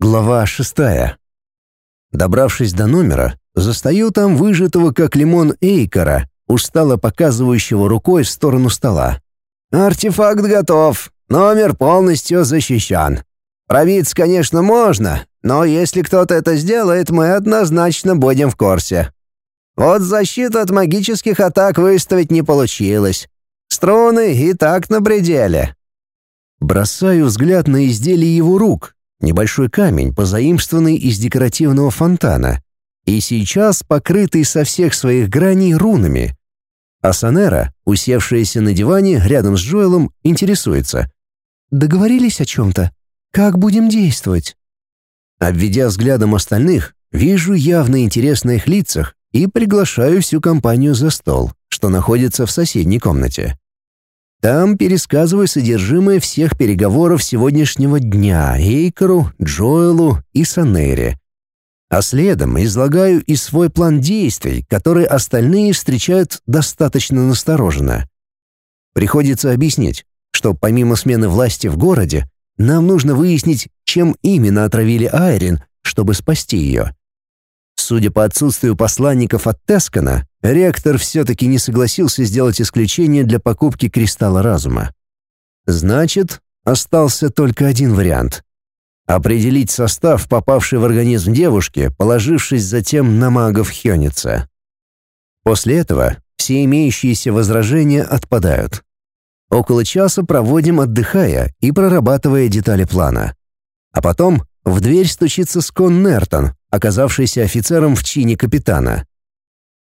Глава шестая. Добравшись до номера, застаю там выжатого как лимон Эйкора, устало показывающего рукой в сторону стола. «Артефакт готов. Номер полностью защищен. Пробиться, конечно, можно, но если кто-то это сделает, мы однозначно будем в курсе. Вот защиту от магических атак выставить не получилось. Струны и так на пределе». Бросаю взгляд на изделие его рук, Небольшой камень, позаимствованный из декоративного фонтана, и сейчас покрытый со всех своих граней рунами. А Санера, усевшаяся на диване рядом с Джоэлом, интересуется. «Договорились о чем-то? Как будем действовать?» Обведя взглядом остальных, вижу явный интерес на их лицах и приглашаю всю компанию за стол, что находится в соседней комнате. Там пересказываю содержимое всех переговоров сегодняшнего дня Эйкеру, Джоэлу и Санере. А следом излагаю и свой план действий, который остальные встречают достаточно настороженно. Приходится объяснить, что помимо смены власти в городе, нам нужно выяснить, чем именно отравили Айрин, чтобы спасти ее. Судя по отсутствию посланников от Тескана, ректор все-таки не согласился сделать исключение для покупки кристалла разума. Значит, остался только один вариант — определить состав, попавший в организм девушки, положившись затем на магов Хёница. После этого все имеющиеся возражения отпадают. Около часа проводим, отдыхая и прорабатывая детали плана. А потом в дверь стучится Скон Нертон, оказавшийся офицером в чине капитана.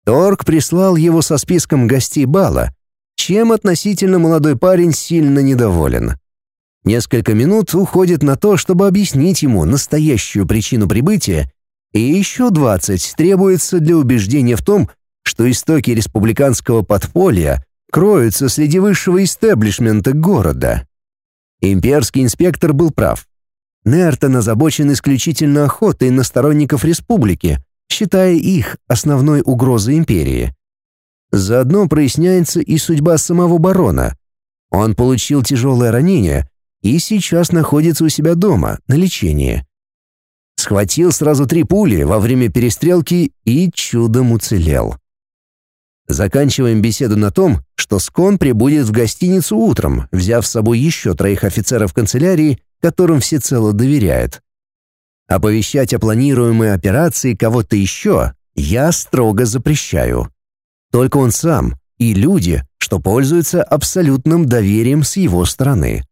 Торг прислал его со списком гостей бала, чем относительно молодой парень сильно недоволен. Несколько минут уходит на то, чтобы объяснить ему настоящую причину прибытия, и еще 20 требуется для убеждения в том, что истоки республиканского подполья кроются среди высшего истеблишмента города. Имперский инспектор был прав. Нертон озабочен исключительно охотой на сторонников республики, считая их основной угрозой империи. Заодно проясняется и судьба самого барона. Он получил тяжелое ранение и сейчас находится у себя дома на лечении. Схватил сразу три пули во время перестрелки и чудом уцелел. Заканчиваем беседу на том, что Скон прибудет в гостиницу утром, взяв с собой еще троих офицеров канцелярии которым всецело доверяет. Оповещать о планируемой операции кого-то еще я строго запрещаю. Только он сам и люди, что пользуются абсолютным доверием с его стороны.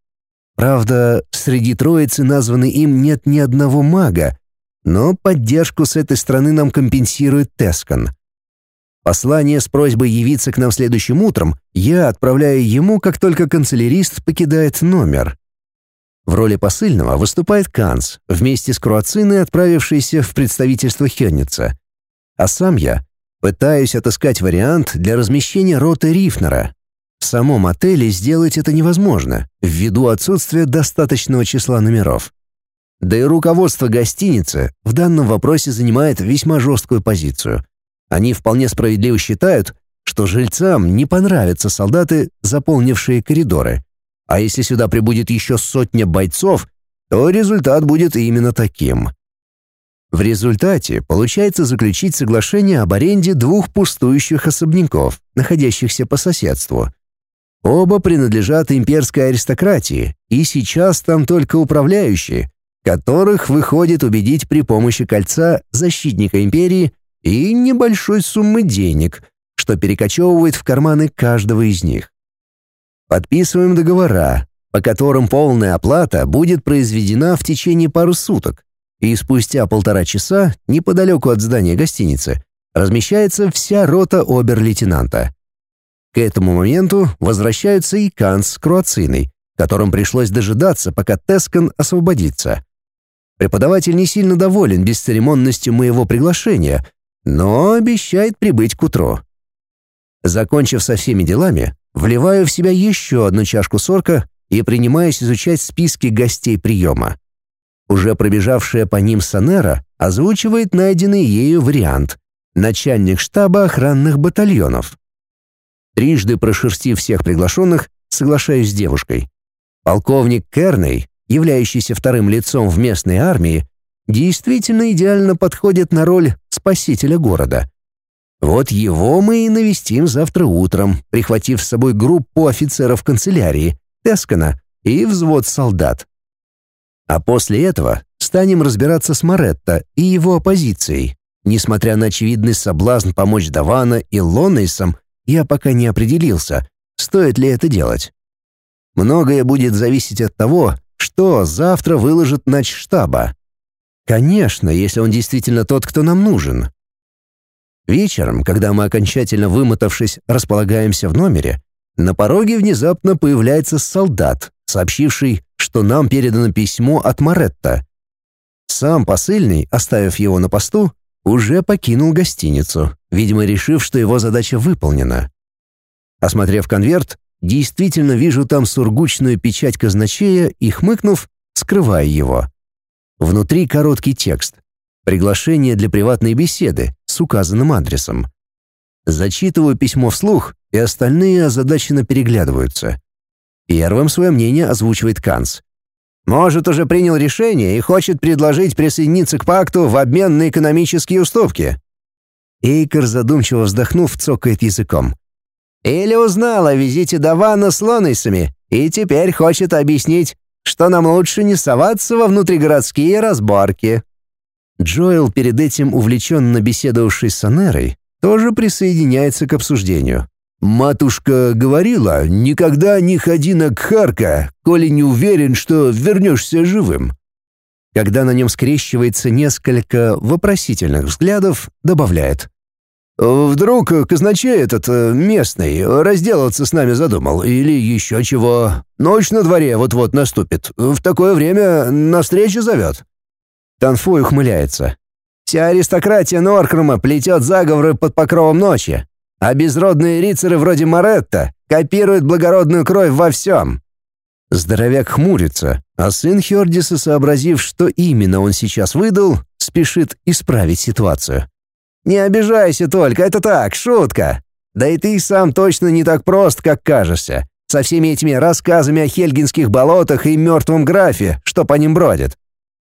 Правда, среди троицы названной им нет ни одного мага, но поддержку с этой стороны нам компенсирует Тескан. Послание с просьбой явиться к нам следующим утром я отправляю ему, как только канцелярист покидает номер. В роли посыльного выступает Канц, вместе с Круациной, отправившийся в представительство Хенница. А сам я пытаюсь отыскать вариант для размещения роты Рифнера. В самом отеле сделать это невозможно, ввиду отсутствия достаточного числа номеров. Да и руководство гостиницы в данном вопросе занимает весьма жесткую позицию. Они вполне справедливо считают, что жильцам не понравятся солдаты, заполнившие коридоры. А если сюда прибудет еще сотня бойцов, то результат будет именно таким. В результате получается заключить соглашение об аренде двух пустующих особняков, находящихся по соседству. Оба принадлежат имперской аристократии, и сейчас там только управляющие, которых выходит убедить при помощи кольца защитника империи и небольшой суммы денег, что перекочевывает в карманы каждого из них. Подписываем договора, по которым полная оплата будет произведена в течение пары суток, и спустя полтора часа, неподалеку от здания гостиницы, размещается вся рота обер-лейтенанта. К этому моменту возвращаются и Канс с Круациной, которым пришлось дожидаться, пока Тескан освободится. Преподаватель не сильно доволен бесцеремонностью моего приглашения, но обещает прибыть к утру. Закончив со всеми делами, Вливаю в себя еще одну чашку сорка и принимаюсь изучать списки гостей приема. Уже пробежавшая по ним Санера озвучивает найденный ею вариант — начальник штаба охранных батальонов. Трижды прошерстив всех приглашенных, соглашаюсь с девушкой. Полковник Керней, являющийся вторым лицом в местной армии, действительно идеально подходит на роль спасителя города. Вот его мы и навестим завтра утром, прихватив с собой группу офицеров канцелярии, Тескана и взвод солдат. А после этого станем разбираться с Моретто и его оппозицией. Несмотря на очевидный соблазн помочь Давана и Лоннейсам, я пока не определился, стоит ли это делать. Многое будет зависеть от того, что завтра выложит штаба. Конечно, если он действительно тот, кто нам нужен. Вечером, когда мы окончательно вымотавшись, располагаемся в номере, на пороге внезапно появляется солдат, сообщивший, что нам передано письмо от Маретта. Сам посыльный, оставив его на посту, уже покинул гостиницу, видимо, решив, что его задача выполнена. Осмотрев конверт, действительно вижу там сургучную печать казначея и, хмыкнув, скрываю его. Внутри короткий текст. Приглашение для приватной беседы с указанным адресом. Зачитываю письмо вслух, и остальные озадаченно переглядываются. Первым свое мнение озвучивает Канц. Может, уже принял решение и хочет предложить присоединиться к пакту в обмен на экономические уступки. Эйкер, задумчиво вздохнув, цокает языком. Или узнал о визите Давана с Лонейсами и теперь хочет объяснить, что нам лучше не соваться во внутригородские разборки. Джоэл, перед этим увлеченно беседовавший с Анерой, тоже присоединяется к обсуждению. Матушка говорила, никогда не ходи на Кхарка, коли не уверен, что вернешься живым. Когда на нем скрещивается несколько вопросительных взглядов, добавляет. «Вдруг казначей этот э, местный разделаться с нами задумал, или еще чего? Ночь на дворе вот-вот наступит. В такое время на встречу зовет». Танфой ухмыляется. «Вся аристократия Норкрума плетет заговоры под покровом ночи. А безродные рицары вроде Моретта копируют благородную кровь во всем. Здоровяк хмурится, а сын Хердиса, сообразив, что именно он сейчас выдал, спешит исправить ситуацию. «Не обижайся только, это так, шутка. Да и ты сам точно не так прост, как кажешься, со всеми этими рассказами о хельгинских болотах и мертвом графе, что по ним бродит.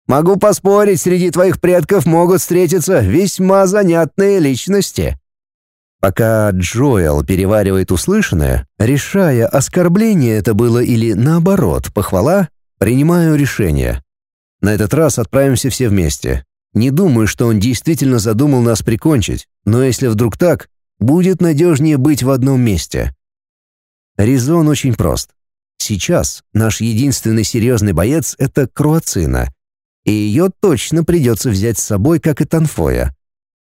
Могу поспорить, среди твоих предков могут встретиться весьма занятные личности». Пока Джоэл переваривает услышанное, решая, оскорбление это было или, наоборот, похвала, принимаю решение. На этот раз отправимся все вместе. Не думаю, что он действительно задумал нас прикончить, но если вдруг так, будет надежнее быть в одном месте. Резон очень прост. Сейчас наш единственный серьезный боец — это Круацина, и ее точно придется взять с собой, как и Танфоя.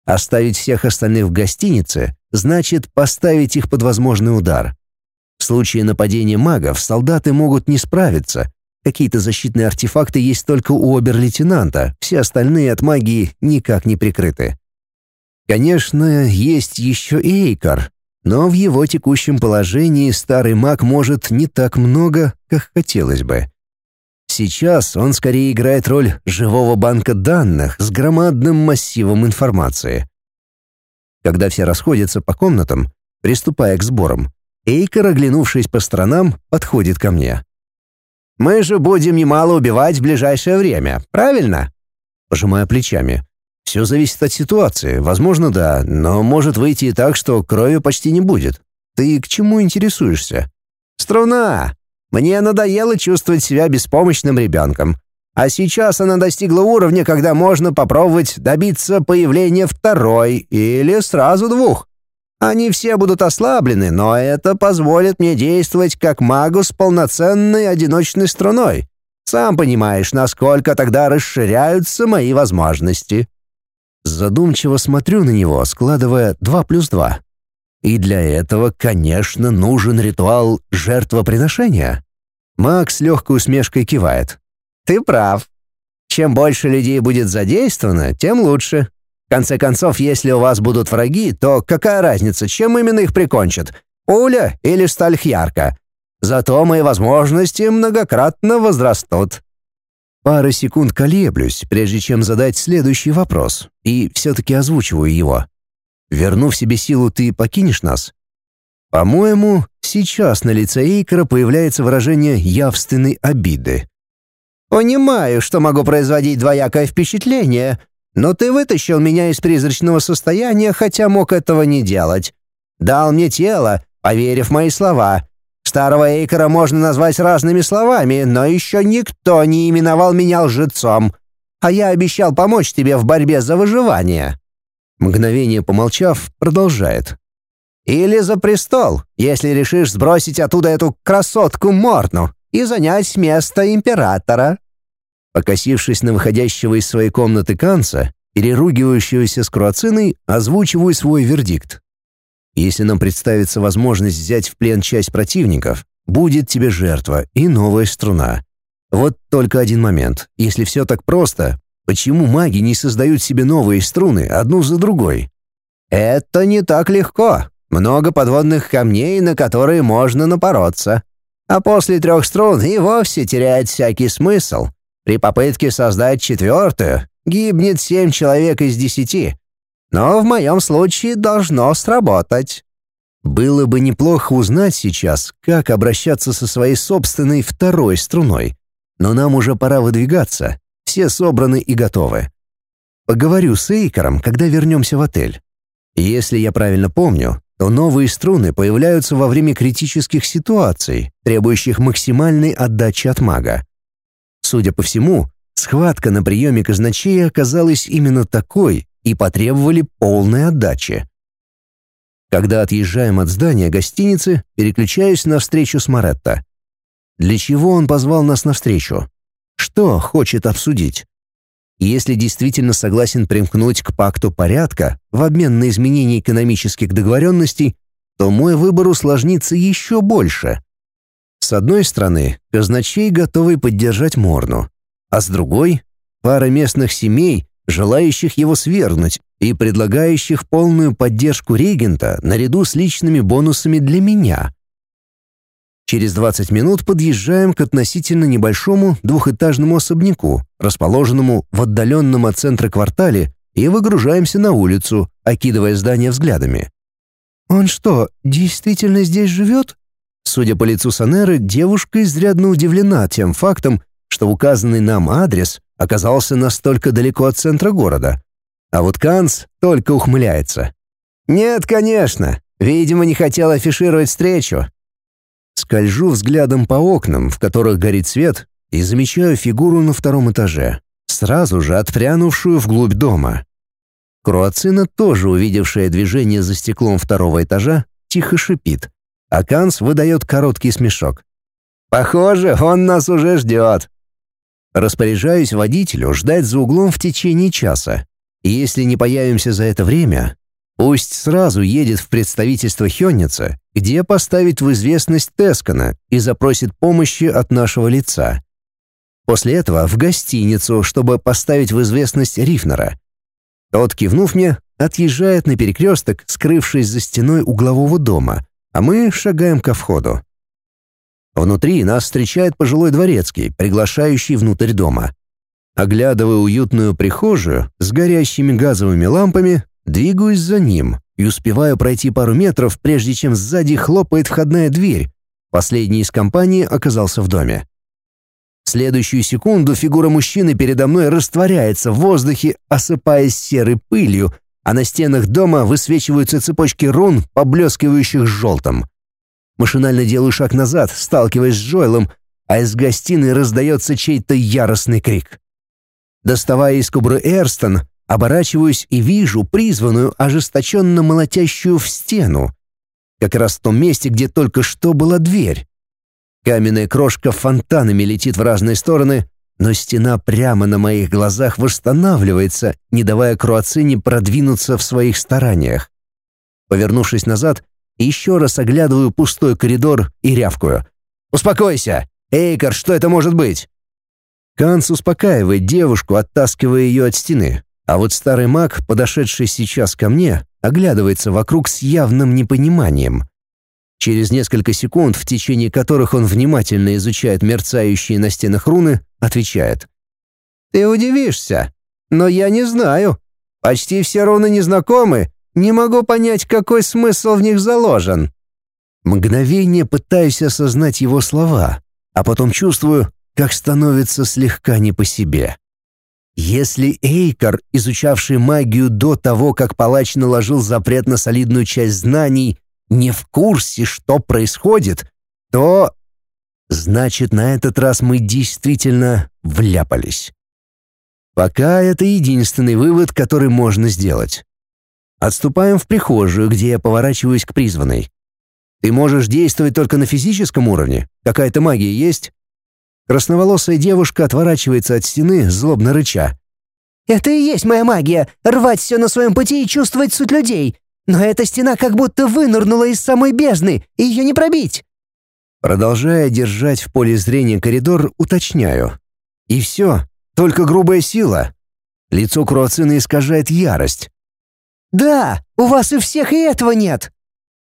Оставить всех остальных в гостинице значит поставить их под возможный удар. В случае нападения магов солдаты могут не справиться. Какие-то защитные артефакты есть только у обер-лейтенанта, все остальные от магии никак не прикрыты. Конечно, есть еще и Эйкар, но в его текущем положении старый маг может не так много, как хотелось бы. Сейчас он скорее играет роль живого банка данных с громадным массивом информации. Когда все расходятся по комнатам, приступая к сборам, Эйкер, оглянувшись по сторонам, подходит ко мне. «Мы же будем немало убивать в ближайшее время, правильно?» Пожимая плечами. «Все зависит от ситуации. Возможно, да, но может выйти и так, что крови почти не будет. Ты к чему интересуешься?» «Струна! Мне надоело чувствовать себя беспомощным ребенком. А сейчас она достигла уровня, когда можно попробовать добиться появления второй или сразу двух. Они все будут ослаблены, но это позволит мне действовать как магу с полноценной одиночной струной. Сам понимаешь, насколько тогда расширяются мои возможности. Задумчиво смотрю на него, складывая два плюс два. И для этого, конечно, нужен ритуал жертвоприношения. Макс легкой усмешкой кивает. «Ты прав. Чем больше людей будет задействовано, тем лучше. В конце концов, если у вас будут враги, то какая разница, чем именно их прикончат? Пуля или стальхьярка? Зато мои возможности многократно возрастут». Пара секунд колеблюсь, прежде чем задать следующий вопрос, и все-таки озвучиваю его. Вернув себе силу, ты покинешь нас? По-моему, сейчас на лице Эйкера появляется выражение явственной обиды. «Понимаю, что могу производить двоякое впечатление, но ты вытащил меня из призрачного состояния, хотя мог этого не делать. Дал мне тело, поверив мои слова. Старого Эйкера можно назвать разными словами, но еще никто не именовал меня лжецом. А я обещал помочь тебе в борьбе за выживание». Мгновение помолчав, продолжает. «Или за престол, если решишь сбросить оттуда эту красотку Морну и занять место императора». Покосившись на выходящего из своей комнаты Канца, переругивающегося с Круациной, озвучиваю свой вердикт. Если нам представится возможность взять в плен часть противников, будет тебе жертва и новая струна. Вот только один момент. Если все так просто, почему маги не создают себе новые струны одну за другой? Это не так легко. Много подводных камней, на которые можно напороться. А после трех струн и вовсе теряет всякий смысл. При попытке создать четвертую гибнет семь человек из десяти. Но в моем случае должно сработать. Было бы неплохо узнать сейчас, как обращаться со своей собственной второй струной. Но нам уже пора выдвигаться. Все собраны и готовы. Поговорю с Эйкером, когда вернемся в отель. Если я правильно помню, то новые струны появляются во время критических ситуаций, требующих максимальной отдачи от мага. Судя по всему, схватка на приеме казначея оказалась именно такой и потребовали полной отдачи. Когда отъезжаем от здания гостиницы, переключаюсь на встречу с Моретто. Для чего он позвал нас на встречу? Что хочет обсудить? Если действительно согласен примкнуть к пакту порядка в обмен на изменение экономических договоренностей, то мой выбор усложнится еще больше. С одной стороны, казначей готовый поддержать Морну, а с другой — пара местных семей, желающих его свергнуть и предлагающих полную поддержку регента наряду с личными бонусами для меня. Через 20 минут подъезжаем к относительно небольшому двухэтажному особняку, расположенному в отдаленном от центра квартале, и выгружаемся на улицу, окидывая здание взглядами. «Он что, действительно здесь живет?» Судя по лицу Санеры, девушка изрядно удивлена тем фактом, что указанный нам адрес оказался настолько далеко от центра города. А вот Канс только ухмыляется. «Нет, конечно. Видимо, не хотел афишировать встречу». Скольжу взглядом по окнам, в которых горит свет, и замечаю фигуру на втором этаже, сразу же отпрянувшую вглубь дома. Круацина, тоже увидевшая движение за стеклом второго этажа, тихо шипит а Канс выдает короткий смешок. «Похоже, он нас уже ждет». Распоряжаюсь водителю ждать за углом в течение часа. И если не появимся за это время, пусть сразу едет в представительство Хённица, где поставить в известность Тескана и запросит помощи от нашего лица. После этого в гостиницу, чтобы поставить в известность Рифнера. Тот, кивнув мне, отъезжает на перекресток, скрывшись за стеной углового дома, а мы шагаем ко входу. Внутри нас встречает пожилой дворецкий, приглашающий внутрь дома. Оглядывая уютную прихожую с горящими газовыми лампами, двигаюсь за ним и успеваю пройти пару метров, прежде чем сзади хлопает входная дверь. Последний из компании оказался в доме. В следующую секунду фигура мужчины передо мной растворяется в воздухе, осыпаясь серой пылью, а на стенах дома высвечиваются цепочки рун, поблескивающих желтым. Машинально делаю шаг назад, сталкиваясь с Джоэлом, а из гостиной раздается чей-то яростный крик. Доставая из кубры Эрстон, оборачиваюсь и вижу призванную, ожесточенно молотящую в стену. Как раз в том месте, где только что была дверь. Каменная крошка фонтанами летит в разные стороны, но стена прямо на моих глазах восстанавливается, не давая Круацине продвинуться в своих стараниях. Повернувшись назад, еще раз оглядываю пустой коридор и рявкую. «Успокойся! Эйкар, что это может быть?» Канц успокаивает девушку, оттаскивая ее от стены, а вот старый маг, подошедший сейчас ко мне, оглядывается вокруг с явным непониманием. Через несколько секунд, в течение которых он внимательно изучает мерцающие на стенах руны, отвечает. «Ты удивишься, но я не знаю. Почти все руны незнакомы, не могу понять, какой смысл в них заложен». Мгновение пытаюсь осознать его слова, а потом чувствую, как становится слегка не по себе. Если Эйкар, изучавший магию до того, как палач наложил запрет на солидную часть знаний, не в курсе, что происходит, то... Значит, на этот раз мы действительно вляпались. Пока это единственный вывод, который можно сделать. Отступаем в прихожую, где я поворачиваюсь к призванной. Ты можешь действовать только на физическом уровне? Какая-то магия есть? Красноволосая девушка отворачивается от стены, злобно рыча. «Это и есть моя магия — рвать все на своем пути и чувствовать суть людей. Но эта стена как будто вынырнула из самой бездны, и ее не пробить». Продолжая держать в поле зрения коридор, уточняю. «И все, только грубая сила». Лицо Круацина искажает ярость. «Да, у вас и всех и этого нет!»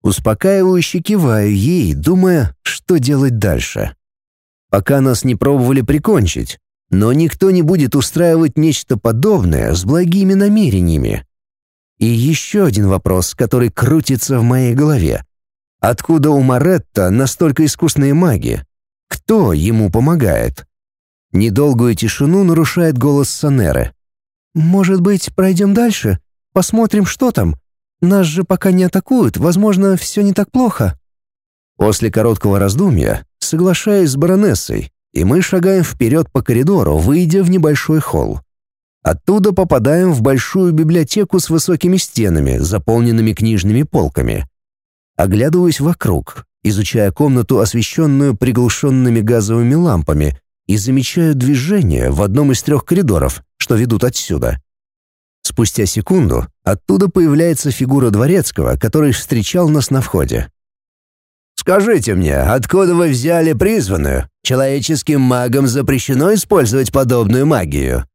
Успокаивающе киваю ей, думая, что делать дальше пока нас не пробовали прикончить, но никто не будет устраивать нечто подобное с благими намерениями. И еще один вопрос, который крутится в моей голове. Откуда у Маретта настолько искусные маги? Кто ему помогает? Недолгую тишину нарушает голос Санеры. «Может быть, пройдем дальше? Посмотрим, что там? Нас же пока не атакуют, возможно, все не так плохо». После короткого раздумья соглашаюсь с баронессой, и мы шагаем вперед по коридору, выйдя в небольшой холл. Оттуда попадаем в большую библиотеку с высокими стенами, заполненными книжными полками. Оглядываюсь вокруг, изучая комнату, освещенную приглушенными газовыми лампами, и замечаю движение в одном из трех коридоров, что ведут отсюда. Спустя секунду оттуда появляется фигура дворецкого, который встречал нас на входе. Скажите мне, откуда вы взяли призванную? Человеческим магам запрещено использовать подобную магию.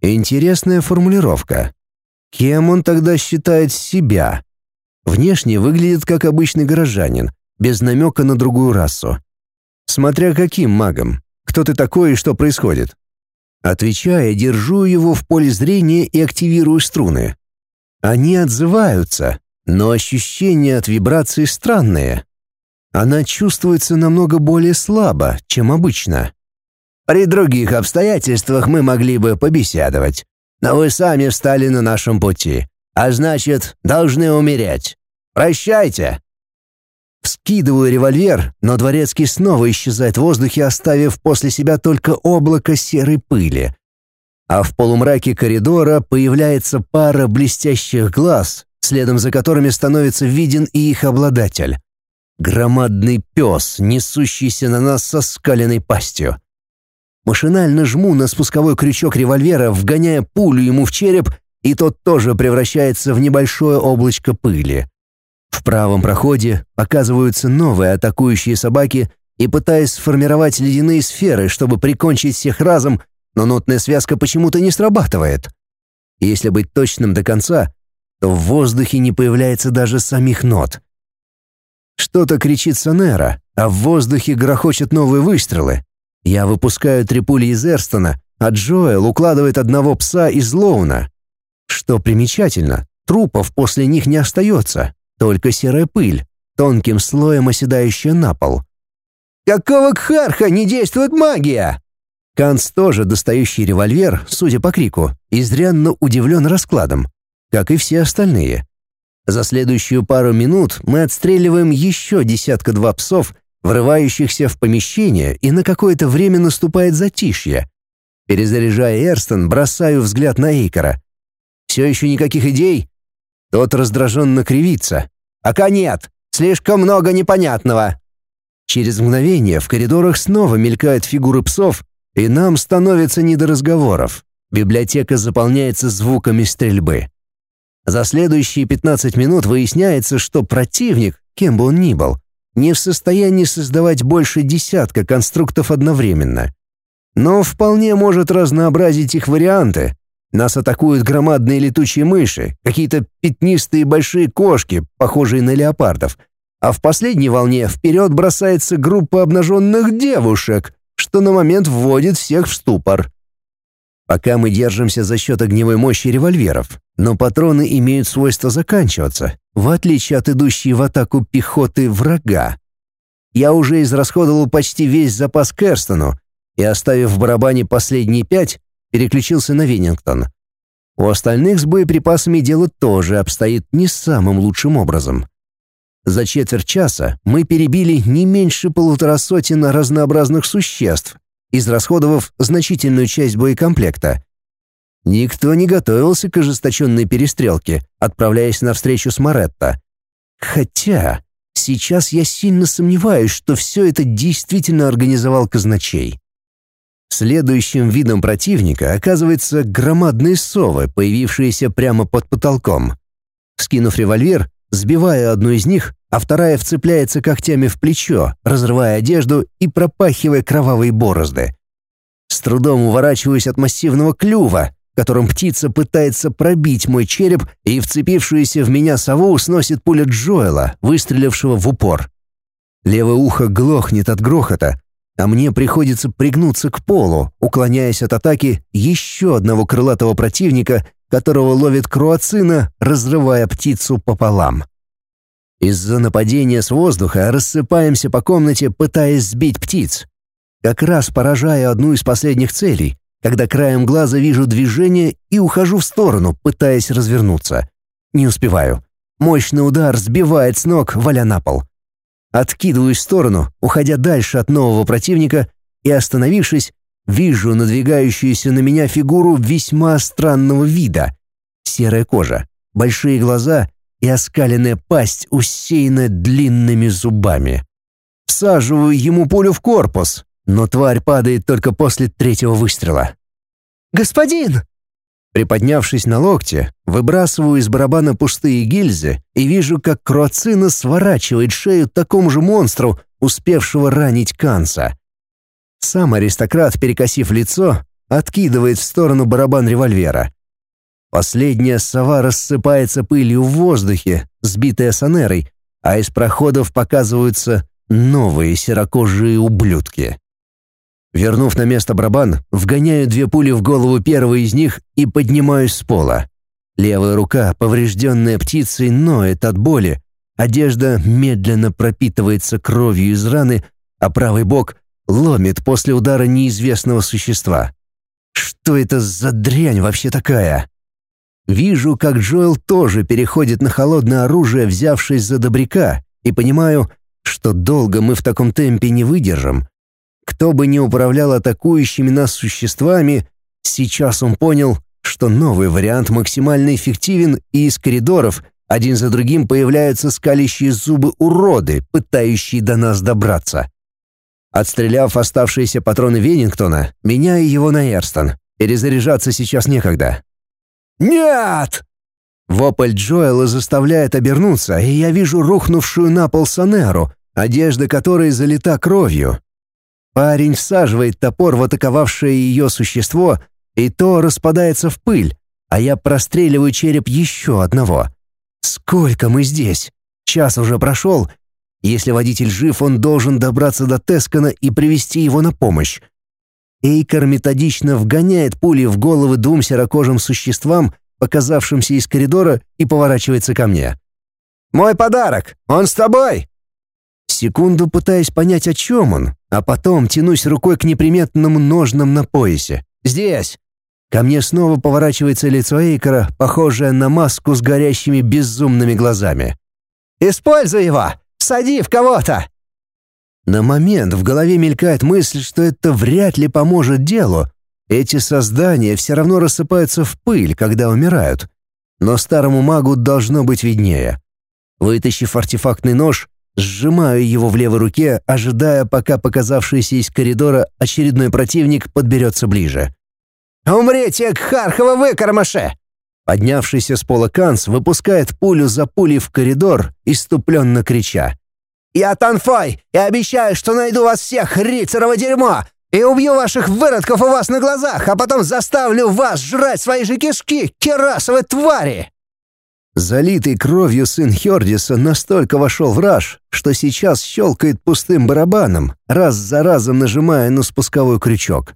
Интересная формулировка. Кем он тогда считает себя? Внешне выглядит как обычный горожанин, без намека на другую расу. Смотря каким магом. Кто ты такой и что происходит? Отвечая, держу его в поле зрения и активирую струны. Они отзываются, но ощущения от вибрации странные она чувствуется намного более слабо, чем обычно. При других обстоятельствах мы могли бы побеседовать, но вы сами встали на нашем пути, а значит, должны умереть. Прощайте!» Скидываю револьвер, но дворецкий снова исчезает в воздухе, оставив после себя только облако серой пыли. А в полумраке коридора появляется пара блестящих глаз, следом за которыми становится виден и их обладатель. Громадный пес, несущийся на нас со скаленной пастью. Машинально жму на спусковой крючок револьвера, вгоняя пулю ему в череп, и тот тоже превращается в небольшое облачко пыли. В правом проходе показываются новые атакующие собаки и пытаясь сформировать ледяные сферы, чтобы прикончить всех разом, но нотная связка почему-то не срабатывает. Если быть точным до конца, то в воздухе не появляется даже самих нот — что-то кричит Сонера, а в воздухе грохочут новые выстрелы. Я выпускаю три пули из Эрстона, а Джоэл укладывает одного пса из Лоуна. Что примечательно, трупов после них не остается, только серая пыль, тонким слоем оседающая на пол. «Какого кхарха не действует магия?» Канц тоже, достающий револьвер, судя по крику, изрядно удивлен раскладом, как и все остальные. За следующую пару минут мы отстреливаем еще десятка-два псов, врывающихся в помещение, и на какое-то время наступает затишье. Перезаряжая Эрстон, бросаю взгляд на Эйкора. «Все еще никаких идей?» Тот раздраженно кривится. «Пока нет. Слишком много непонятного». Через мгновение в коридорах снова мелькают фигуры псов, и нам становится не до разговоров. Библиотека заполняется звуками стрельбы. За следующие 15 минут выясняется, что противник, кем бы он ни был, не в состоянии создавать больше десятка конструктов одновременно. Но вполне может разнообразить их варианты. Нас атакуют громадные летучие мыши, какие-то пятнистые большие кошки, похожие на леопардов. А в последней волне вперед бросается группа обнаженных девушек, что на момент вводит всех в ступор. Пока мы держимся за счет огневой мощи револьверов, но патроны имеют свойство заканчиваться, в отличие от идущей в атаку пехоты врага. Я уже израсходовал почти весь запас Керстону, и, оставив в барабане последние пять, переключился на Веннингтон. У остальных с боеприпасами дело тоже обстоит не самым лучшим образом. За четверть часа мы перебили не меньше полутора сотен разнообразных существ, израсходовав значительную часть боекомплекта. Никто не готовился к ожесточенной перестрелке, отправляясь на встречу с Моретто. Хотя сейчас я сильно сомневаюсь, что все это действительно организовал казначей. Следующим видом противника оказывается громадные совы, появившиеся прямо под потолком. Скинув револьвер, сбивая одну из них, а вторая вцепляется когтями в плечо, разрывая одежду и пропахивая кровавые борозды. С трудом уворачиваюсь от массивного клюва, которым птица пытается пробить мой череп, и вцепившуюся в меня сову сносит пуля Джоэла, выстрелившего в упор. Левое ухо глохнет от грохота, а мне приходится пригнуться к полу, уклоняясь от атаки еще одного крылатого противника, которого ловит круацина, разрывая птицу пополам. Из-за нападения с воздуха рассыпаемся по комнате, пытаясь сбить птиц. Как раз поражаю одну из последних целей, когда краем глаза вижу движение и ухожу в сторону, пытаясь развернуться. Не успеваю. Мощный удар сбивает с ног, валя на пол. Откидываюсь в сторону, уходя дальше от нового противника, и, остановившись, вижу надвигающуюся на меня фигуру весьма странного вида. Серая кожа, большие глаза и оскаленная пасть, усеянная длинными зубами. Всаживаю ему пулю в корпус, но тварь падает только после третьего выстрела. «Господин!» Приподнявшись на локте, выбрасываю из барабана пустые гильзы и вижу, как Круацина сворачивает шею такому же монстру, успевшего ранить Канца. Сам аристократ, перекосив лицо, откидывает в сторону барабан револьвера. Последняя сова рассыпается пылью в воздухе, сбитая сонерой, а из проходов показываются новые серокожие ублюдки. Вернув на место барабан, вгоняю две пули в голову первой из них и поднимаюсь с пола. Левая рука, поврежденная птицей, ноет от боли. Одежда медленно пропитывается кровью из раны, а правый бок ломит после удара неизвестного существа. Что это за дрянь вообще такая? Вижу, как Джоэл тоже переходит на холодное оружие, взявшись за добряка, и понимаю, что долго мы в таком темпе не выдержим. Кто бы ни управлял атакующими нас существами, сейчас он понял, что новый вариант максимально эффективен, и из коридоров один за другим появляются скалящие зубы уроды, пытающие до нас добраться. Отстреляв оставшиеся патроны Веннингтона, меняю его на Эрстон. Перезаряжаться сейчас некогда. «Нет!» Вопль Джоэла заставляет обернуться, и я вижу рухнувшую на пол Санеру, одежда которой залита кровью. Парень всаживает топор в атаковавшее ее существо, и то распадается в пыль, а я простреливаю череп еще одного. Сколько мы здесь? Час уже прошел. Если водитель жив, он должен добраться до Тескана и привести его на помощь. Эйкер методично вгоняет пули в головы двум серокожим существам, показавшимся из коридора, и поворачивается ко мне. «Мой подарок! Он с тобой!» Секунду пытаясь понять, о чем он, а потом тянусь рукой к неприметным ножнам на поясе. «Здесь!» Ко мне снова поворачивается лицо Эйкера, похожее на маску с горящими безумными глазами. «Используй его! Сади в кого-то!» На момент в голове мелькает мысль, что это вряд ли поможет делу. Эти создания все равно рассыпаются в пыль, когда умирают. Но старому магу должно быть виднее. Вытащив артефактный нож, Сжимаю его в левой руке, ожидая, пока показавшийся из коридора очередной противник подберется ближе. «Умрите, Кхархова выкормаше!» Поднявшийся с пола Канс выпускает пулю за пулей в коридор, иступленно крича. «Я Танфой и обещаю, что найду вас всех, рицарово дерьмо, и убью ваших выродков у вас на глазах, а потом заставлю вас жрать свои же кишки, керасовые твари!» Залитый кровью сын Хердиса настолько вошел в раж, что сейчас щелкает пустым барабаном, раз за разом нажимая на спусковой крючок.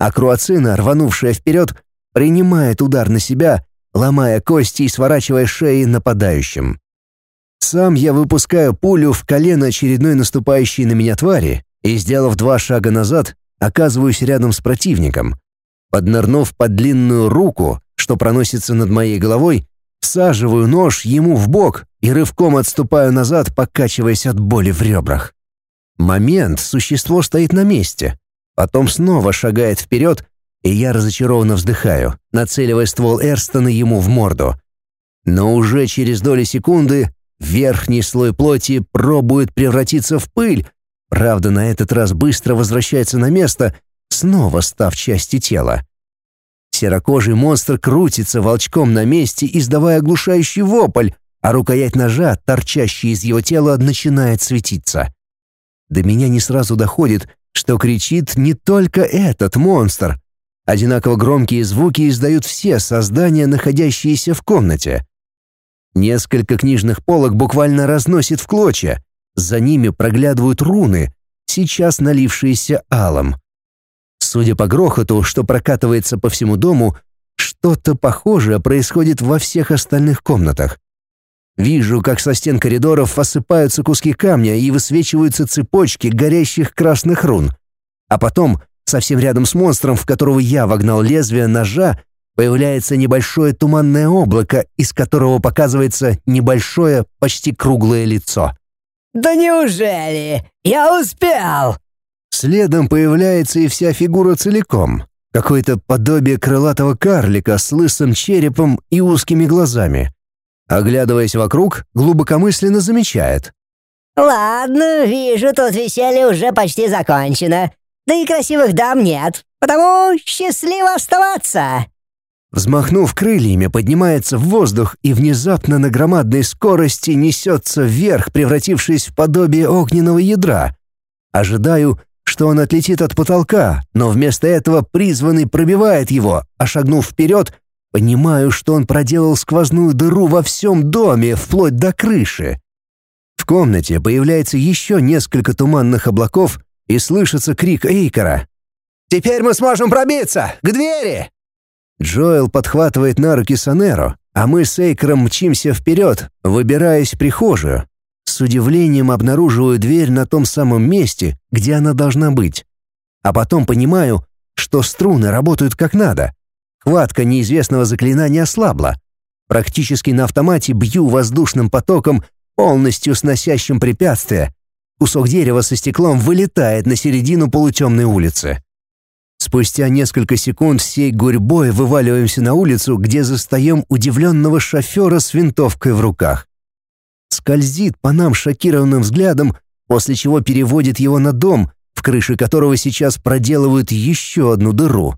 А Круацина, рванувшая вперед, принимает удар на себя, ломая кости и сворачивая шеи нападающим. Сам я выпускаю пулю в колено очередной наступающей на меня твари и, сделав два шага назад, оказываюсь рядом с противником. Поднырнув под длинную руку, что проносится над моей головой, всаживаю нож ему в бок и рывком отступаю назад, покачиваясь от боли в ребрах. Момент существо стоит на месте, потом снова шагает вперед, и я разочарованно вздыхаю, нацеливая ствол Эрстона ему в морду. Но уже через доли секунды верхний слой плоти пробует превратиться в пыль, правда, на этот раз быстро возвращается на место, снова став частью тела. Серокожий монстр крутится волчком на месте, издавая оглушающий вопль, а рукоять ножа, торчащая из его тела, начинает светиться. До меня не сразу доходит, что кричит не только этот монстр. Одинаково громкие звуки издают все создания, находящиеся в комнате. Несколько книжных полок буквально разносит в клочья. За ними проглядывают руны, сейчас налившиеся алом. Судя по грохоту, что прокатывается по всему дому, что-то похожее происходит во всех остальных комнатах. Вижу, как со стен коридоров осыпаются куски камня и высвечиваются цепочки горящих красных рун. А потом, совсем рядом с монстром, в которого я вогнал лезвие ножа, появляется небольшое туманное облако, из которого показывается небольшое, почти круглое лицо. «Да неужели? Я успел!» Следом появляется и вся фигура целиком. Какое-то подобие крылатого карлика с лысым черепом и узкими глазами. Оглядываясь вокруг, глубокомысленно замечает. «Ладно, вижу, тут веселье уже почти закончено. Да и красивых дам нет, потому счастливо оставаться!» Взмахнув крыльями, поднимается в воздух и внезапно на громадной скорости несется вверх, превратившись в подобие огненного ядра. Ожидаю, что он отлетит от потолка, но вместо этого призванный пробивает его, а шагнув вперед, понимаю, что он проделал сквозную дыру во всем доме, вплоть до крыши. В комнате появляется еще несколько туманных облаков и слышится крик Эйкора. «Теперь мы сможем пробиться! К двери!» Джоэл подхватывает на руки Санеро, а мы с Эйкером мчимся вперед, выбираясь в прихожую. С удивлением обнаруживаю дверь на том самом месте, где она должна быть. А потом понимаю, что струны работают как надо. Хватка неизвестного заклинания ослабла. Практически на автомате бью воздушным потоком, полностью сносящим препятствие. Кусок дерева со стеклом вылетает на середину полутемной улицы. Спустя несколько секунд всей гурьбой вываливаемся на улицу, где застаем удивленного шофера с винтовкой в руках. Скользит по нам шокированным взглядом, после чего переводит его на дом, в крыше которого сейчас проделывают еще одну дыру.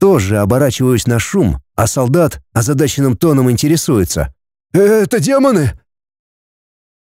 Тоже оборачиваюсь на шум, а солдат озадаченным тоном интересуется. «Это демоны?